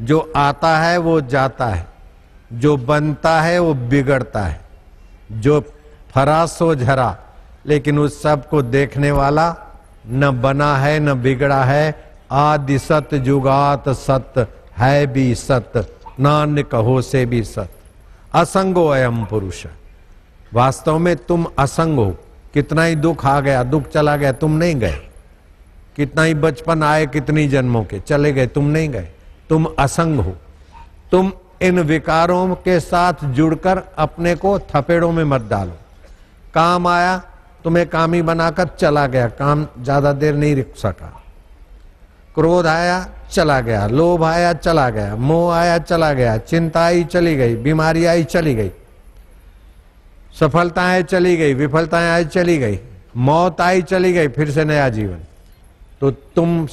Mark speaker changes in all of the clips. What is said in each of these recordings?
Speaker 1: जो आता है, वो जाता है। जो बनता है, वो बिगड़ता है। जो फरासो झरा। लेकिन उस सबको देखने वाला न बना है, न बिगड़ा है। आदि सत जुगात सत, है भी सत। नान्य कहो से भी सत। असंगो अयम पुरुष। वास्तव में तुम असंग हो। कितना ही दुख आ गया, दुख चला गया, तुम नहीं गए। कितना ही बचपन आए, कितनी जन्मों के। चले गए, तुम नहीं गए। तुम असंग हो। तुम इन विकारों के साथ जुड़कर अपने को थपेड़ों में मत डालो। काम आया, तुम्हें कामी बनाकर चला गया। काम ज़्यादा देर नहीं रुक सका। क्रोध आया, चला गया। लोभ आया, चला गया। मोह आया, चला गया। चिंता आई, चली गई। बीमारी आई, चली गई। सफलताएँ चली गई, विफलताएँ आई, चली गई। मौत आई, चली गई। फिर से नया जीवन। तो तुम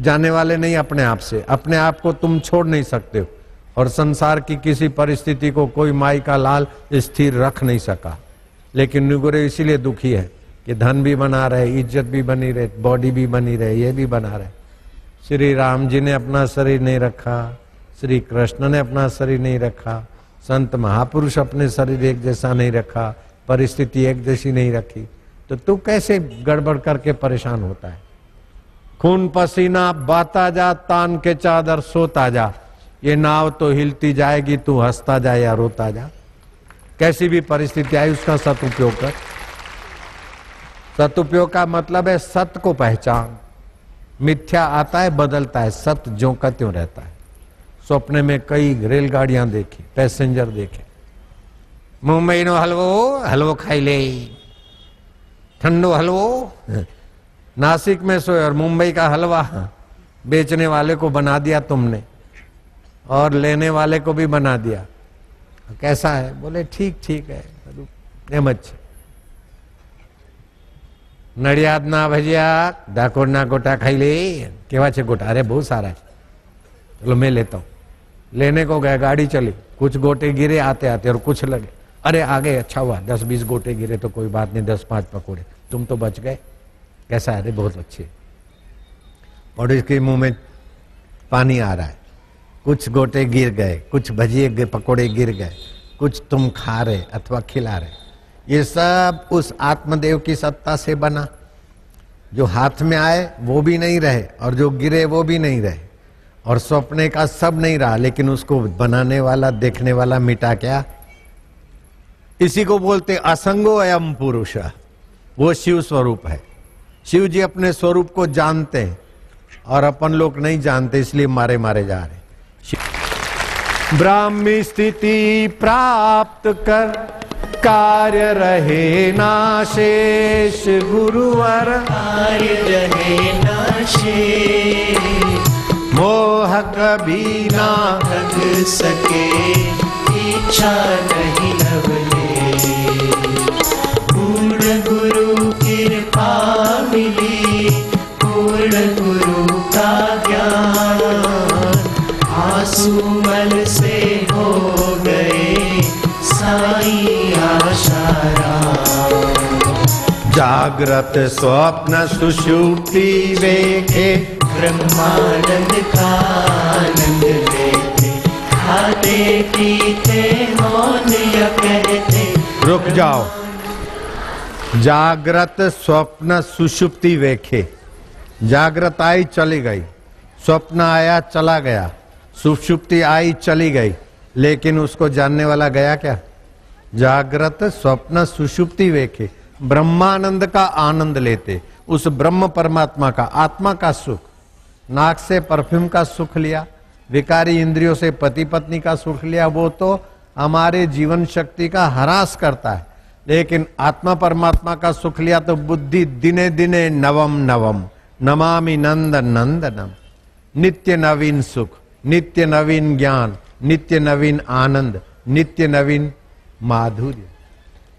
Speaker 1: जाने वाले नहीं अपने आप से। अपने आप को तुम छोड़ नहीं सकते हो। और संसार की किसी परिस्थिति को कोई माई का लाल स्थिर रख नहीं सका। लेकिन निगुरे इसीलिए दुखी है कि धन भी बना रहे, इज़्ज़त भी बनी रहे बॉडी भी बनी रहे, ये भी बना रहे। श्री राम जी ने अपना शरीर नहीं रखा, श्री कृष्ण ने अपना शरीर नहीं रखा, संत महापुरुष अपने शरीर एक जैसा नहीं रखा, परिस्थिति एक जैसी नहीं रखी। तो तू कैसे गड़बड़ करके परेशान होता है? खून पसीना, बाता जा, तान के चादर, सोता जा। ये नाव तो हिलती जाएगी, तू हंसता जा या रोता जा। कैसी भी परिस्थिति आई, उसका सदुपयोग कर। सदुपयोग का मतलब है सत्य को पहचान। मिथ्या आता है, बदलता है। सत्य जो का त्यों रहता है। सपने में कई रेलगाड़ियाँ देखी, पैसेंजर देखे। मुंबई नो हलवो हलवो खाई ले। ठंडो हलवो नासिक में सोए और मुंबई का हलवा बेचने वाले को बना दिया तुमने और लेने वाले को भी बना दिया कैसा है बोले ठीक ठीक है એમ જ છે નડિયાદના ભજીયા ડાકોરના गोटा खाई ले केवा छे गोटा अरे बहुत सारा है चलो मैं लेता हूँ लेने को गए गाड़ी चली कुछ गोटे गिरे आते आते और कुछ लगे अरे आगे अच्छा हुआ, दस बीस गोटे गिरे तो कोई बात नहीं, दस पाँच पकौड़े। तुम तो बच गए। कैसा है? अरे बहुत अच्छे और इसके मुँह में पानी आ रहा है। कुछ गोटे गिर गए, कुछ भजिए पकौड़े गिर गए, कुछ तुम खा रहे अथवा खिला रहे। ये सब उस आत्मदेव की सत्ता से बना। जो हाथ में आए, वो भी नहीं रहे, और जो गिरे, वो भी नहीं रहे। और सपने का सब नहीं रहा, लेकिन उसको बनाने वाला, देखने वाला मिटा क्या? इसी को बोलते असंगो अयम पुरुष। वो शिव स्वरूप है। शिव जी अपने स्वरूप को जानते हैं और अपन लोग नहीं जानते इसलिए मारे मारे जा रहे ब्राह्मी स्थिति प्राप्त कर कार्य रहे नाशेष गुरुवर।
Speaker 2: कार्य रहे
Speaker 1: मोह कभी ना
Speaker 2: भग सके इच्छा नहीं लवले पूर्ण गुरु का ज्ञान आँसू मल से हो गए साई आशारा
Speaker 1: जागृत स्वप्न सुषुप्ति वेखे,
Speaker 2: ब्रह्मानंद का आनंद लेते खाते पीते, मौन या कहते
Speaker 1: रुक जाओ। जागृत स्वप्न सुषुप्ति वेखे। जागृत आई चली गई। स्वप्न आया, चला गया। सुषुप्ति आई, चली गई। लेकिन उसको जानने वाला गया क्या? जागृत स्वप्न सुषुप्ति वेखे। ब्रह्मानंद का आनंद लेते। उस ब्रह्म परमात्मा का, आत्मा का सुख। नाक से परफ्यूम का सुख लिया। विकारी इंद्रियों से पति पत्नी का सुख लिया। वो तो हमारे जीवन शक्ति का हरास करता है। लेकिन आत्मा परमात्मा का सुख लिया तो बुद्धि दिने दिने नवम नवम। नमामि नंद नंदनम नित्य नवीन सुख, नित्य नवीन ज्ञान, नित्य नवीन आनंद, नित्य नवीन माधुर्य।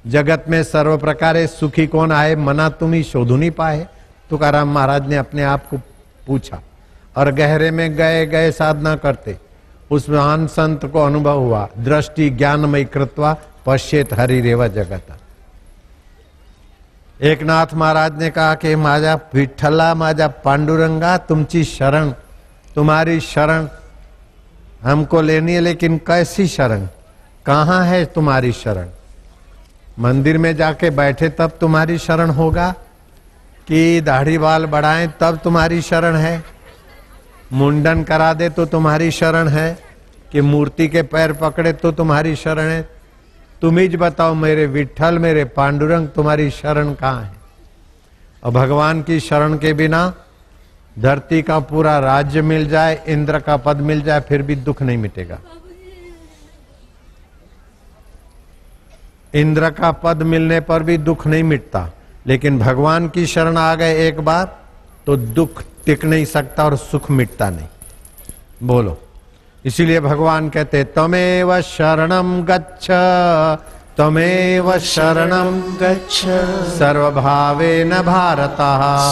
Speaker 1: जगत में सर्व प्रकारे सुखी कौन आए? मना तुम ही शोधु नहीं पाए। तुकाराम महाराज ने अपने आप को पूछा, और गहरे में गए गए साधना करते। उस महान संत को अनुभव हुआ, दृष्टि ज्ञानमय कृत्वा पश्चेत हरि रेवा जगत। एक नाथ महाराज ने कहा कि माजा विठला माझा पांडुरंगा, तुमची शरण, तुम्हारी शरण हमको लेनी है, लेकिन कैसी शरण? कहाँ है तुम्हारी शरण? मंदिर में जाके बैठे तब तुम्हारी शरण होगा? कि दाढ़ी बाल बढ़ाएँ तब तुम्हारी शरण है? मुंडन करा दे तो तुम्हारी शरण है? कि मूर्ति के पैर पकड़े तो तुम्हारी शरण है? तुम ही बताओ मेरे विठल मेरे पांडुरंग, तुम्हारी शरण कहाँ है? और भगवान की शरण के बिना धरती का पूरा राज्य मिल जाए, इंद्र का पद मिल जाए, फिर भी दुख नहीं मिटेगा। इंद्र का पद मिलने पर भी दुख नहीं मिटता, लेकिन भगवान की शरण आ गए एक बार तो दुख टिक नहीं सकता और सुख मिटता नहीं। बोलो। इसीलिए भगवान कहते तमेव शरणम गच्छ तमेव शरणम
Speaker 2: गच्छ।
Speaker 1: सर्वभावेन भारत।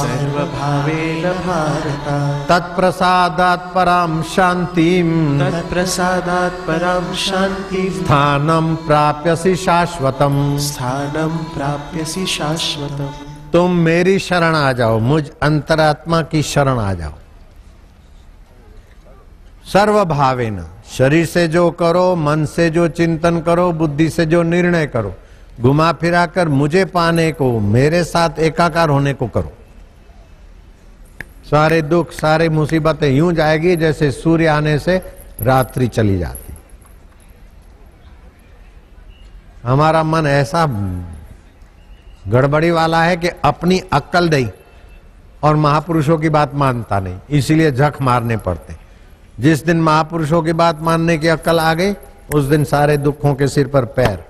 Speaker 2: सर्वभावेन भारत।
Speaker 1: तत्प्रसादात् परां शान्तिं
Speaker 2: तत्प्रसादात् परां शान्तिं
Speaker 1: स्थानं प्राप्यसि शाश्वतम्।
Speaker 2: स्थानं प्राप्यसि शाश्वतम्।
Speaker 1: तुम मेरी शरण आ जाओ मुझ अंतरात्मा की शरण आ जाओ। सर्व भावेन शरीर से जो करो, मन से जो चिंतन करो, बुद्धि से जो निर्णय करो, घुमा फिरा कर मुझे पाने को, मेरे साथ एकाकार होने को करो। सारे दुख, सारे मुसीबतें यूँ जाएगी जैसे सूर्य आने से रात्रि चली जाती। हमारा मन ऐसा गड़बड़ी वाला है कि अपनी अक्कल नहीं, और महापुरुषों की बात मानता नहीं, इसीलिए झक मारने पड़ते। जिस दिन महापुरुषों की बात मानने की अक्ल आ गई, उस दिन सारे दुखों के सिर पर पैर।